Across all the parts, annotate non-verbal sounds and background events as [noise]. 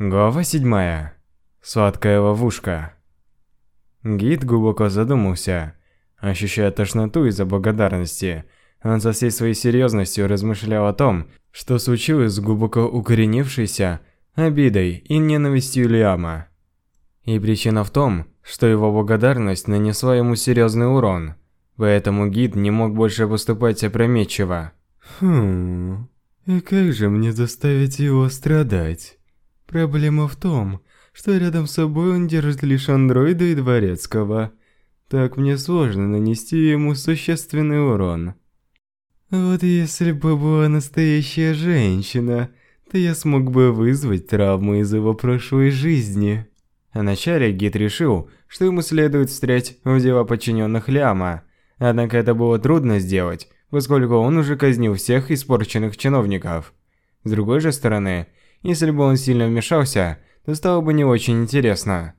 Глава 7. Сладкая ловушка. Гид глубоко задумался, ощущая тошноту из-за благодарности. Он со всей своей серьезностью размышлял о том, что случилось с глубоко укоренившейся обидой и ненавистью Лиама. И причина в том, что его благодарность нанесла ему серьезный урон, поэтому гид не мог больше поступать опрометчиво. Хм, и как же мне заставить его страдать? Проблема в том, что рядом с собой он держит лишь андроида и дворецкого. Так мне сложно нанести ему существенный урон. Вот если бы была настоящая женщина, то я смог бы вызвать травму из его прошлой жизни. Вначале гид решил, что ему следует встрять в дела подчиненных Ляма. Однако это было трудно сделать, поскольку он уже казнил всех испорченных чиновников. С другой же стороны, если бы он сильно вмешался, то стало бы не очень интересно.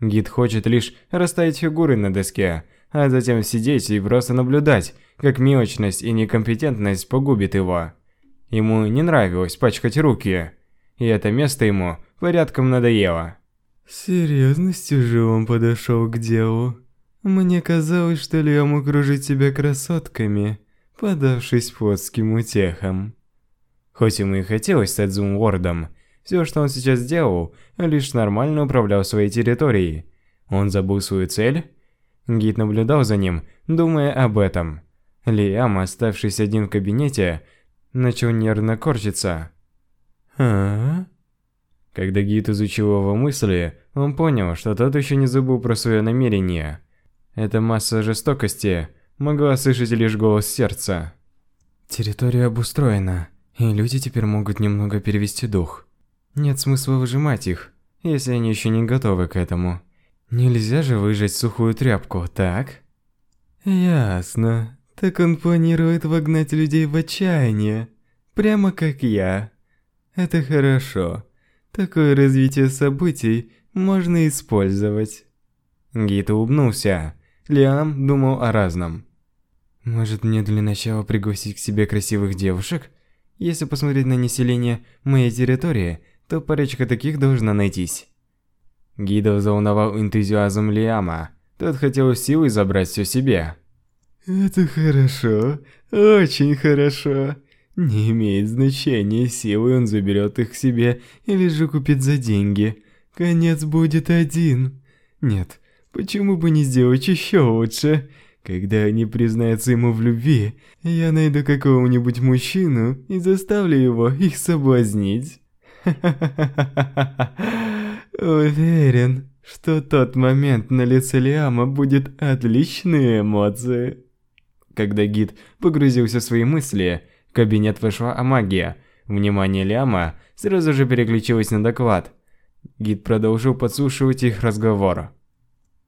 Гид хочет лишь расставить фигуры на доске, а затем сидеть и просто наблюдать, как мелочность и некомпетентность погубит его. Ему не нравилось пачкать руки, и это место ему порядком надоело. Серьезностью же он подошел к делу. Мне казалось, что Лиам окружит себя красотками, подавшись плотским утехам. Хоть ему и хотелось стать зум-лордом, все, что он сейчас делал, лишь нормально управлял своей территорией. Он забыл свою цель? Гид наблюдал за ним, думая об этом. Лиам, оставшись один в кабинете, начал нервно корчиться. А? Когда гид изучил его мысли, он понял, что тот еще не забыл про свое намерение. Эта масса жестокости могла слышать лишь голос сердца. Территория обустроена, и люди теперь могут немного перевести дух. Нет смысла выжимать их, если они еще не готовы к этому. Нельзя же выжать сухую тряпку, так? Ясно. Так он планирует вогнать людей в отчаяние. Прямо как я. Это хорошо. Такое развитие событий можно использовать. Гид улыбнулся. Лиам думал о разном. Может мне для начала пригласить к себе красивых девушек? Если посмотреть на население моей территории, то парочка таких должна найтись. Гида взволновал энтузиазм Лиама. Тот хотел силой забрать все себе. Это хорошо, очень хорошо. Не имеет значения, силой он заберет их себе или же купит за деньги. Конец будет один. Нет, почему бы не сделать еще лучше? Когда они признаются ему в любви, я найду какого-нибудь мужчину и заставлю его их соблазнить. [laughs] Уверен, что тот момент на лице Лиама будет отличные эмоции. Когда гид погрузился в свои мысли, в кабинет вошла Амагия. Внимание Ляма сразу же переключилось на доклад. Гид продолжил подслушивать их разговор.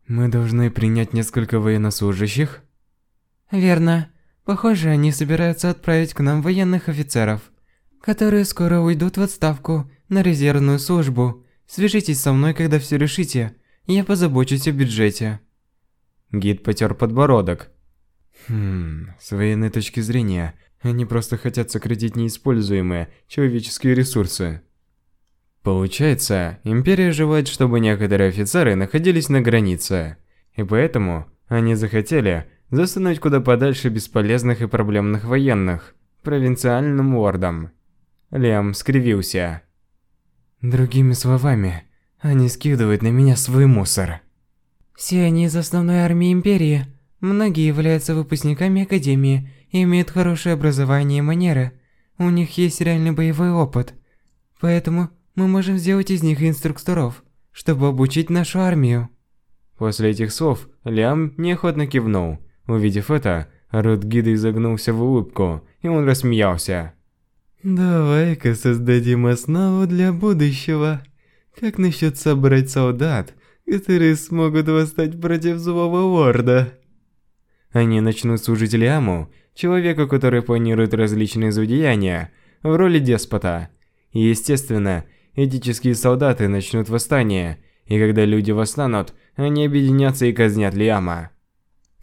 «Мы должны принять несколько военнослужащих?» «Верно. Похоже, они собираются отправить к нам военных офицеров, которые скоро уйдут в отставку на резервную службу. Свяжитесь со мной, когда все решите. Я позабочусь о бюджете». Гид потер подбородок. Хм, с военной точки зрения, они просто хотят сократить неиспользуемые человеческие ресурсы. Получается, Империя желает, чтобы некоторые офицеры находились на границе. И поэтому они захотели засунуть куда подальше бесполезных и проблемных военных, провинциальным лордам. Лем скривился. Другими словами, они скидывают на меня свой мусор. Все они из основной армии Империи. Многие являются выпускниками Академии и имеют хорошее образование и манеры. У них есть реальный боевой опыт. Поэтому мы можем сделать из них инструкторов, чтобы обучить нашу армию. После этих слов Лиам неохотно кивнул. Увидев это, рот гида изогнулся в улыбку, и он рассмеялся. «Давай-ка создадим основу для будущего. Как насчет собрать солдат, которые смогут восстать против злого лорда?» Они начнут служить Лиаму, человеку, который планирует различные злодеяния, в роли деспота. И естественно, этические солдаты начнут восстание, и когда люди восстанут, они объединятся и казнят Лиама.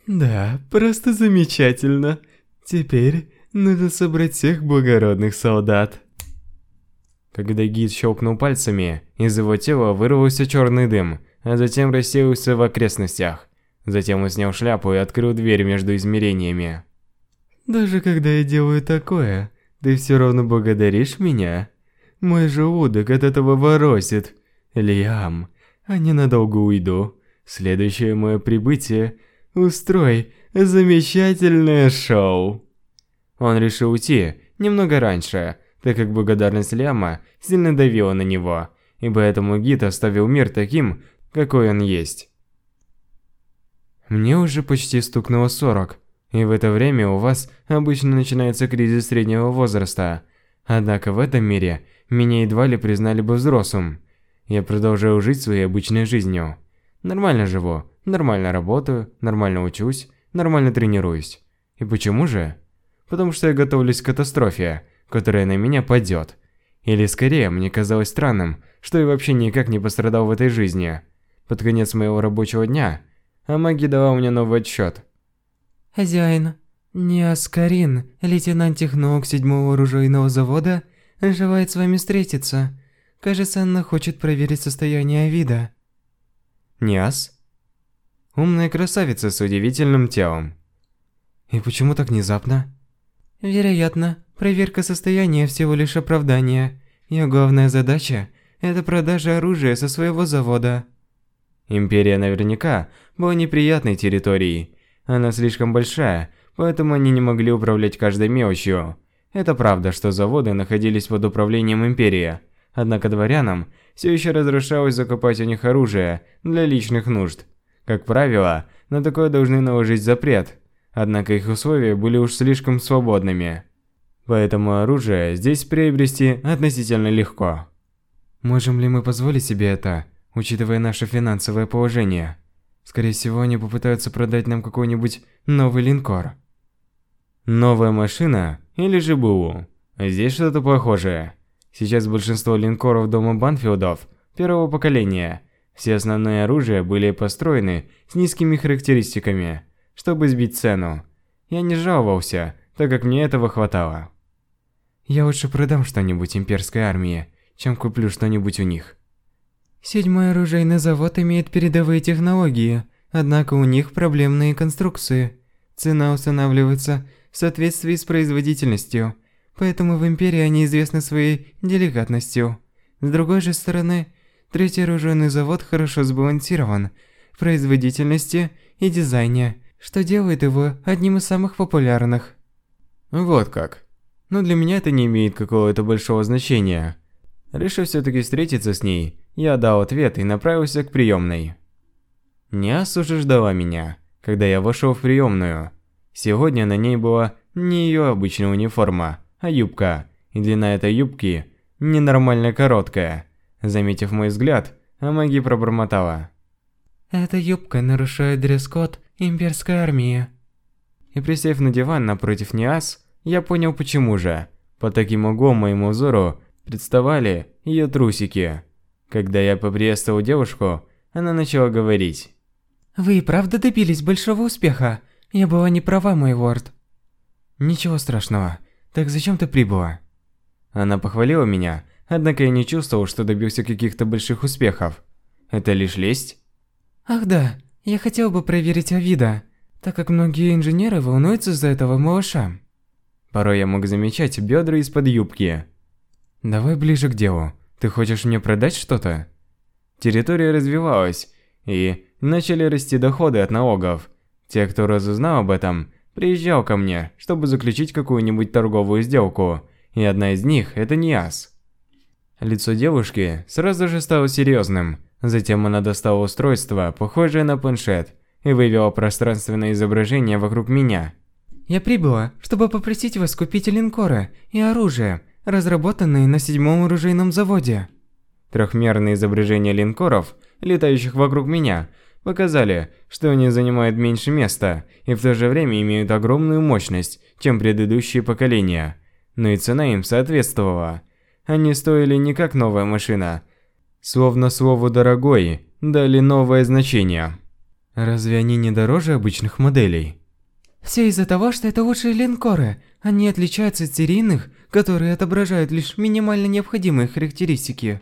Да, просто замечательно. Теперь нужно собрать всех благородных солдат. Когда гид щелкнул пальцами, из его тела вырвался черный дым, а затем рассеялся в окрестностях. Затем он снял шляпу и открыл дверь между измерениями. Даже когда я делаю такое, ты все равно благодаришь меня? Мой желудок от этого воросит. Лиам, а ненадолго уйду. Следующее мое прибытие – устрой замечательное шоу. Он решил уйти немного раньше, так как благодарность Ляма сильно давила на него, и поэтому гид оставил мир таким, какой он есть. Мне уже почти стукнуло 40, и в это время у вас обычно начинается кризис среднего возраста. Однако в этом мире меня едва ли признали бы взрослым. Я продолжаю жить своей обычной жизнью. Нормально живу, нормально работаю, нормально учусь, нормально тренируюсь. И почему же? Потому что я готовлюсь к катастрофе, которая на меня падет. Или скорее, мне казалось странным, что я вообще никак не пострадал в этой жизни. Под конец моего рабочего дня Амаги дала мне новый отчет. Хозяин, Неоскарин, лейтенант-технолог седьмого оружейного завода, желает с вами встретиться. Кажется, она хочет проверить состояние вида. Ниас? Умная красавица с удивительным телом. И почему так внезапно? Вероятно, проверка состояния всего лишь оправдание. Ее главная задача – это продажа оружия со своего завода. Империя наверняка была неприятной территорией. Она слишком большая, поэтому они не могли управлять каждой мелочью. Это правда, что заводы находились под управлением Империи. Однако дворянам все еще разрешалось закупать у них оружие для личных нужд. Как правило, на такое должны наложить запрет, однако их условия были уж слишком свободными. Поэтому оружие здесь приобрести относительно легко. Можем ли мы позволить себе это, учитывая наше финансовое положение? Скорее всего, они попытаются продать нам какой-нибудь новый линкор. Новая машина или же БУ? Здесь что-то похожее. Сейчас большинство линкоров дома Банфилдов первого поколения. Все основные оружия были построены с низкими характеристиками, чтобы сбить цену. Я не жаловался, так как мне этого хватало. Я лучше продам что-нибудь имперской армии, чем куплю что-нибудь у них. Седьмой оружейный завод имеет передовые технологии, однако у них проблемные конструкции. Цена устанавливается в соответствии с производительностью – Поэтому в Империи они известны своей деликатностью. С другой же стороны, третий оружейный завод хорошо сбалансирован в производительности и дизайне, что делает его одним из самых популярных. Вот как. Но для меня это не имеет какого-то большого значения. Решив все-таки встретиться с ней, я дал ответ и направился к приемной. Ниас уже ждала меня, когда я вошел в приемную. Сегодня на ней была не ее обычная униформа, а юбка. И длина этой юбки ненормально короткая. Заметив мой взгляд, Амаги пробормотала. «Эта юбка нарушает дресс-код имперской армии». И присев на диван напротив Ниас, я понял почему же. По таким углом моему взору представали ее трусики. Когда я поприветствовал девушку, она начала говорить. «Вы и правда добились большого успеха? Я была не права, мой лорд». «Ничего страшного. Так зачем ты прибыла? Она похвалила меня, однако я не чувствовал, что добился каких-то больших успехов. Это лишь лесть? Ах да, я хотел бы проверить Авида, так как многие инженеры волнуются за этого малыша. Порой я мог замечать бедра из-под юбки. Давай ближе к делу. Ты хочешь мне продать что-то? Территория развивалась, и начали расти доходы от налогов. Те, кто разузнал об этом, приезжал ко мне, чтобы заключить какую-нибудь торговую сделку, и одна из них – это Ниас. Лицо девушки сразу же стало серьезным, затем она достала устройство, похожее на планшет, и вывела пространственное изображение вокруг меня. «Я прибыла, чтобы попросить вас купить линкоры и оружие, разработанные на седьмом оружейном заводе». Трехмерные изображения линкоров, летающих вокруг меня, показали, что они занимают меньше места и в то же время имеют огромную мощность, чем предыдущие поколения. Но и цена им соответствовала. Они стоили не как новая машина. Словно слову «дорогой» дали новое значение. Разве они не дороже обычных моделей? Все из-за того, что это лучшие линкоры. Они отличаются от серийных, которые отображают лишь минимально необходимые характеристики.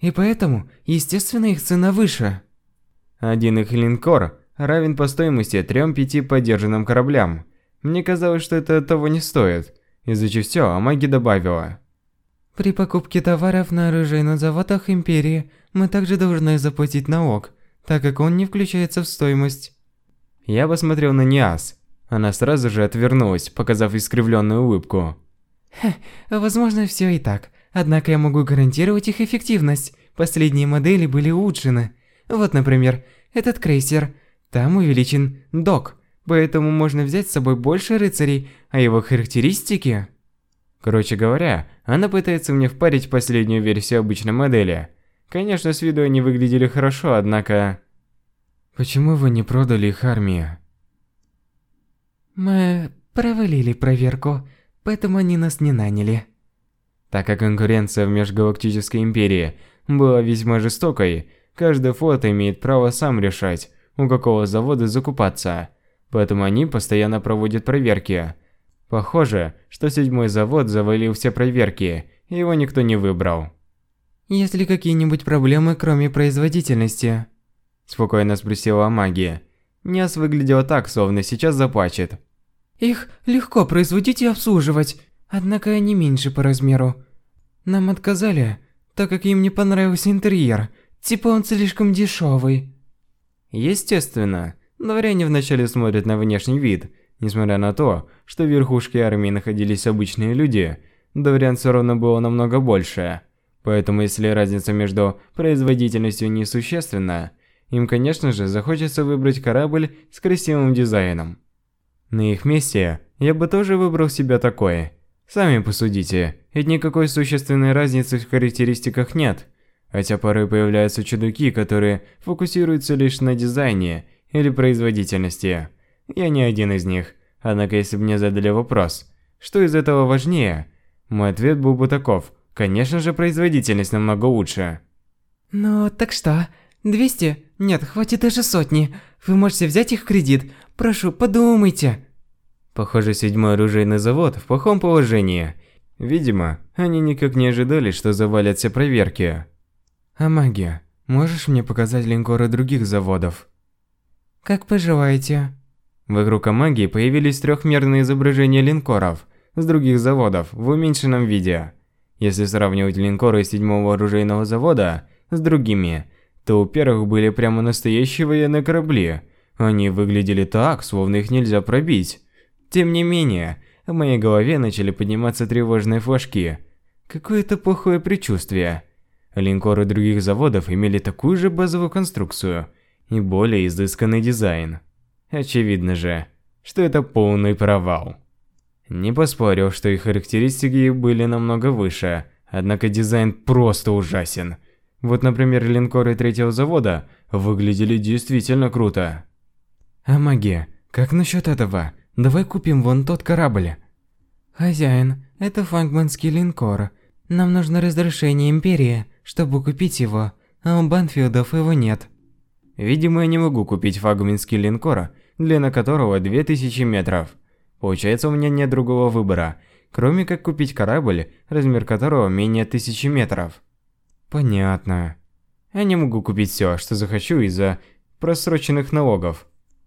И поэтому, естественно, их цена выше. Один их линкор равен по стоимости трем-пяти поддержанным кораблям. Мне казалось, что это того не стоит. Изучив все, Амаги добавила. При покупке товаров на оружейных заводах Империи мы также должны заплатить налог, так как он не включается в стоимость. Я посмотрел на Ниас. Она сразу же отвернулась, показав искривленную улыбку. Хе, возможно, все и так. Однако я могу гарантировать их эффективность. Последние модели были улучшены. Вот, например, этот крейсер. Там увеличен док, поэтому можно взять с собой больше рыцарей, а его характеристики... Короче говоря, она пытается мне впарить последнюю версию обычной модели. Конечно, с виду они выглядели хорошо, однако... Почему вы не продали их армии? Мы провалили проверку, поэтому они нас не наняли. Так как конкуренция в Межгалактической Империи была весьма жестокой, каждый флот имеет право сам решать, у какого завода закупаться. Поэтому они постоянно проводят проверки. Похоже, что седьмой завод завалил все проверки, и его никто не выбрал. Есть ли какие-нибудь проблемы, кроме производительности? Спокойно спросила магия. Няс выглядела так, словно сейчас заплачет. Их легко производить и обслуживать, однако они меньше по размеру. Нам отказали, так как им не понравился интерьер, типа он слишком дешевый. Естественно, дворяне вначале смотрят на внешний вид, несмотря на то, что в верхушке армии находились обычные люди, дворян все равно было намного больше. Поэтому если разница между производительностью несущественна, им, конечно же, захочется выбрать корабль с красивым дизайном. На их месте я бы тоже выбрал себе такой. Сами посудите, ведь никакой существенной разницы в характеристиках нет. Хотя порой появляются чудаки, которые фокусируются лишь на дизайне или производительности. Я не один из них. Однако если бы мне задали вопрос, что из этого важнее, мой ответ был бы таков. Конечно же, производительность намного лучше. Ну, так что? 200? Нет, хватит даже сотни. Вы можете взять их в кредит. Прошу, подумайте. Похоже, седьмой оружейный завод в плохом положении. Видимо, они никак не ожидали, что завалят все проверки. А магия, можешь мне показать линкоры других заводов? Как пожелаете. Вокруг магии появились трехмерные изображения линкоров с других заводов в уменьшенном виде. Если сравнивать линкоры седьмого оружейного завода с другими, то у первых были прямо настоящие военные корабли. Они выглядели так, словно их нельзя пробить. Тем не менее, в моей голове начали подниматься тревожные флажки. Какое-то плохое предчувствие. Линкоры других заводов имели такую же базовую конструкцию и более изысканный дизайн. Очевидно же, что это полный провал. Не поспорил, что их характеристики были намного выше, однако дизайн просто ужасен. Вот, например, линкоры третьего завода выглядели действительно круто. А магия, как насчет этого? Давай купим вон тот корабль. Хозяин, это флагманский линкор. Нам нужно разрешение Империи, чтобы купить его, а у Банфилдов его нет. Видимо, я не могу купить флагманский линкор, длина которого 2000 метров. Получается, у меня нет другого выбора, кроме как купить корабль, размер которого менее 1000 метров. Понятно. Я не могу купить все, что захочу из-за просроченных налогов.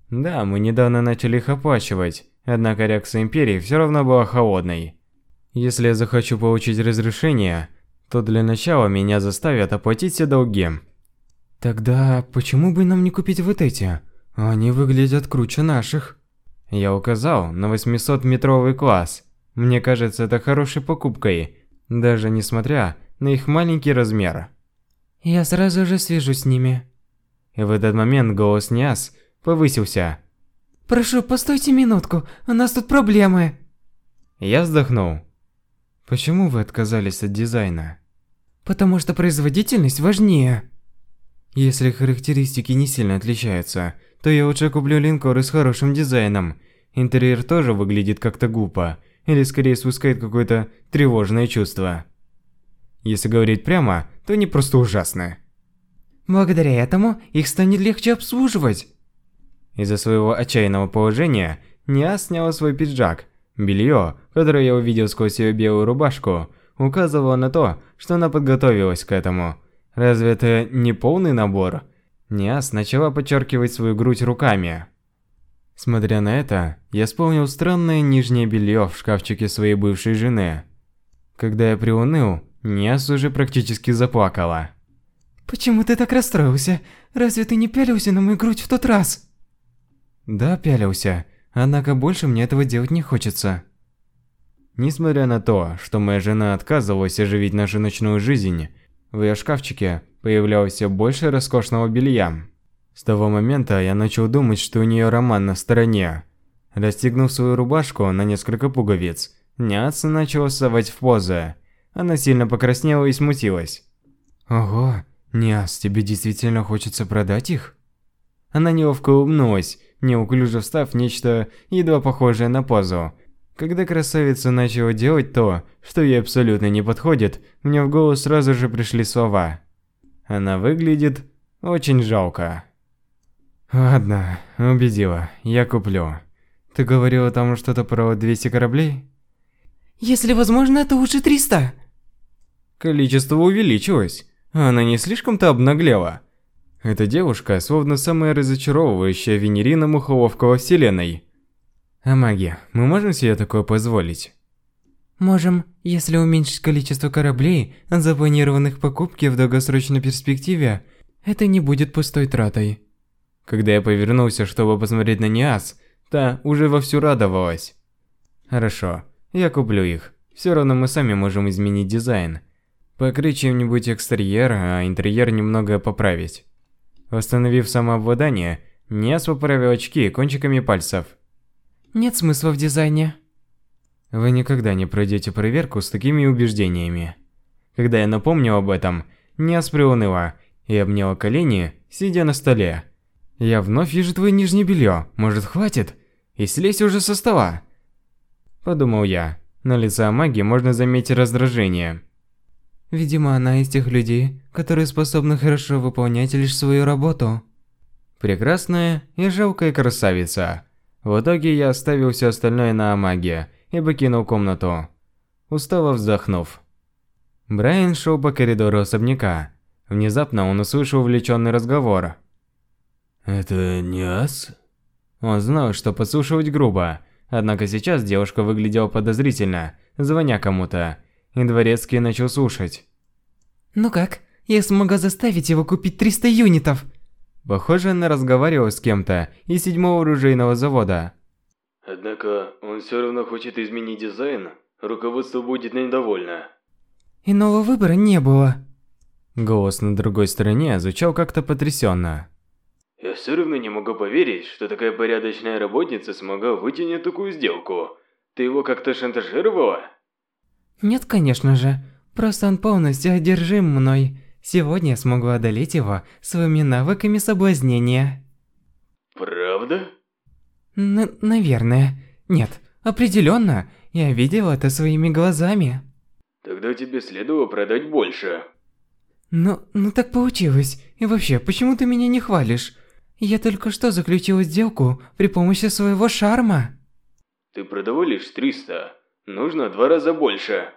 Да, мы недавно начали их оплачивать, однако реакция Империи все равно была холодной. Если я захочу получить разрешение, то для начала меня заставят оплатить все долги. Тогда почему бы нам не купить вот эти? Они выглядят круче наших. Я указал на 800-метровый класс. Мне кажется, это хорошей покупкой, даже несмотря на их маленький размер. Я сразу же свяжусь с ними. И в этот момент голос Ниас повысился. Прошу, постойте минутку, у нас тут проблемы. Я вздохнул. Почему вы отказались от дизайна? Потому что производительность важнее. Если характеристики не сильно отличаются, то я лучше куплю линкоры с хорошим дизайном. Интерьер тоже выглядит как-то глупо, или скорее спускает какое-то тревожное чувство. Если говорить прямо, то они просто ужасны. Благодаря этому их станет легче обслуживать. Из-за своего отчаянного положения Ниа сняла свой пиджак, Белье, которое я увидел сквозь ее белую рубашку, указывало на то, что она подготовилась к этому. Разве это не полный набор? Ниас начала подчеркивать свою грудь руками. Смотря на это, я вспомнил странное нижнее белье в шкафчике своей бывшей жены. Когда я приуныл, Ниас уже практически заплакала. «Почему ты так расстроился? Разве ты не пялился на мою грудь в тот раз?» «Да, пялился. Однако больше мне этого делать не хочется. Несмотря на то, что моя жена отказывалась оживить нашу ночную жизнь, в ее шкафчике появлялось все больше роскошного белья. С того момента я начал думать, что у нее роман на стороне. Расстегнув свою рубашку на несколько пуговиц, Няц начала вставать в позы. Она сильно покраснела и смутилась. «Ого, Няц, тебе действительно хочется продать их?» Она неловко улыбнулась, неуклюже встав нечто едва похожее на позу. Когда красавица начала делать то, что ей абсолютно не подходит, мне в голову сразу же пришли слова. Она выглядит очень жалко. Ладно, убедила, я куплю. Ты говорила там что-то про 200 кораблей? Если возможно, это уже 300. Количество увеличилось. Она не слишком-то обнаглела. Эта девушка словно самая разочаровывающая Венерина Мухоловка во вселенной. А маги, мы можем себе такое позволить? Можем, если уменьшить количество кораблей, запланированных покупки в долгосрочной перспективе, это не будет пустой тратой. Когда я повернулся, чтобы посмотреть на Ниас, та уже вовсю радовалась. Хорошо, я куплю их. Все равно мы сами можем изменить дизайн. Покрыть чем-нибудь экстерьер, а интерьер немного поправить. Восстановив самообладание, Ниас поправил очки кончиками пальцев. Нет смысла в дизайне. Вы никогда не пройдете проверку с такими убеждениями. Когда я напомнил об этом, Ниас приуныла и обняла колени, сидя на столе. Я вновь вижу твое нижнее белье. Может, хватит? И слезь уже со стола. Подумал я. На лице маги можно заметить раздражение. Видимо, она из тех людей, которые способны хорошо выполнять лишь свою работу. Прекрасная и жалкая красавица. В итоге я оставил все остальное на Амаге и покинул комнату. Устало вздохнув. Брайан шел по коридору особняка. Внезапно он услышал увлеченный разговор. «Это не ас?» Он знал, что подслушивать грубо, однако сейчас девушка выглядела подозрительно, звоня кому-то и Дворецкий начал слушать. «Ну как? Я смогла заставить его купить 300 юнитов!» Похоже, она разговаривала с кем-то из седьмого оружейного завода. Однако, он все равно хочет изменить дизайн, руководство будет недовольно. Иного выбора не было. Голос на другой стороне звучал как-то потрясенно. Я все равно не могу поверить, что такая порядочная работница смогла вытянуть такую сделку. Ты его как-то шантажировала? Нет, конечно же. Просто он полностью одержим мной. Сегодня я смогу одолеть его своими навыками соблазнения. Правда? Н наверное. Нет, определенно. Я видел это своими глазами. Тогда тебе следовало продать больше. Ну, ну так получилось. И вообще, почему ты меня не хвалишь? Я только что заключила сделку при помощи своего шарма. Ты продавал лишь 300. Нужно два раза больше.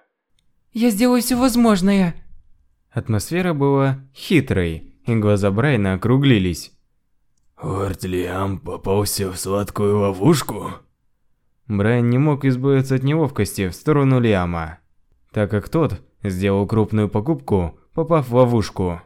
Я сделаю все возможное. Атмосфера была хитрой, и глаза Брайна округлились. Лорд Лиам попался в сладкую ловушку? Брайан не мог избавиться от неловкости в сторону Лиама, так как тот сделал крупную покупку, попав в ловушку.